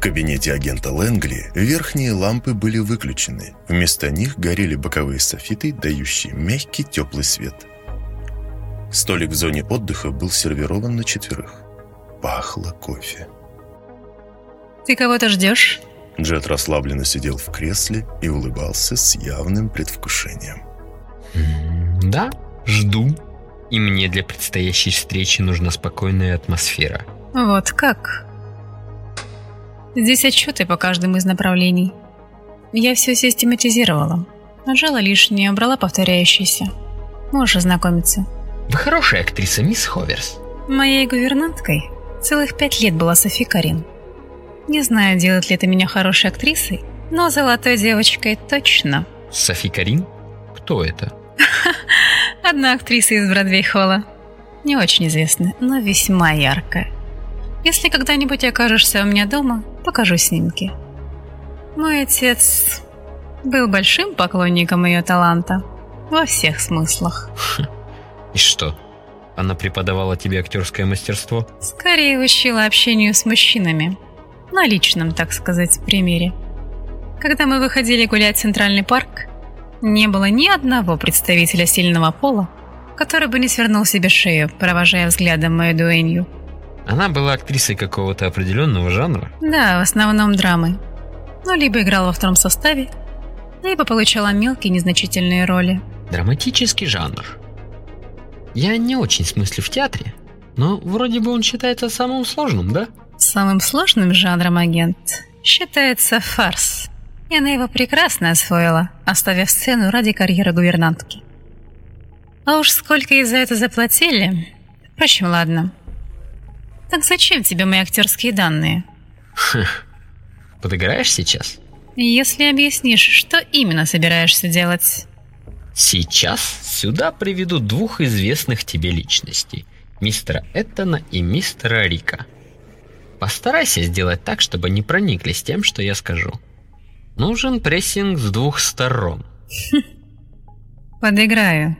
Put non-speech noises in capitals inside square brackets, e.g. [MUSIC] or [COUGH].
В кабинете агента Лэнгли верхние лампы были выключены. Вместо них горели боковые софиты, дающие мягкий теплый свет. Столик в зоне отдыха был сервирован на четверых. Пахло кофе. «Ты кого-то ждешь?» Джет расслабленно сидел в кресле и улыбался с явным предвкушением. «Да, жду. И мне для предстоящей встречи нужна спокойная атмосфера». «Вот как?» Здесь отчеты по каждому из направлений. Я все систематизировала. Нажала лишнее, убрала повторяющиеся. Можешь ознакомиться. Вы хорошая актриса, мисс Ховерс. Моей гувернанткой целых пять лет была Софи Карин. Не знаю, делает ли это меня хорошей актрисой, но золотой девочкой точно. Софи Карин? Кто это? [LAUGHS] Одна актриса из Бродвей-холла. Не очень известная, но весьма яркая. Если когда-нибудь окажешься у меня дома, покажу снимки. Мой отец был большим поклонником ее таланта во всех смыслах. И что? Она преподавала тебе актерское мастерство? Скорее учила общению с мужчинами – на личном, так сказать, примере. Когда мы выходили гулять в Центральный парк, не было ни одного представителя сильного пола, который бы не свернул себе шею, провожая взглядом мою дуэнью. Она была актрисой какого-то определенного жанра? Да, в основном драмы. Ну, либо играла во втором составе, либо получала мелкие незначительные роли. Драматический жанр. Я не очень смыслю в театре, но вроде бы он считается самым сложным, да? Самым сложным жанром агент считается фарс. И она его прекрасно освоила, оставив сцену ради карьеры гувернантки. А уж сколько ей за это заплатили... Впрочем, ладно. Так зачем тебе мои актерские данные? Хм. Подыграешь сейчас? Если объяснишь, что именно собираешься делать. Сейчас сюда приведу двух известных тебе личностей. Мистера Эттона и мистера Рика. Постарайся сделать так, чтобы не прониклись тем, что я скажу. Нужен прессинг с двух сторон. Подыграю.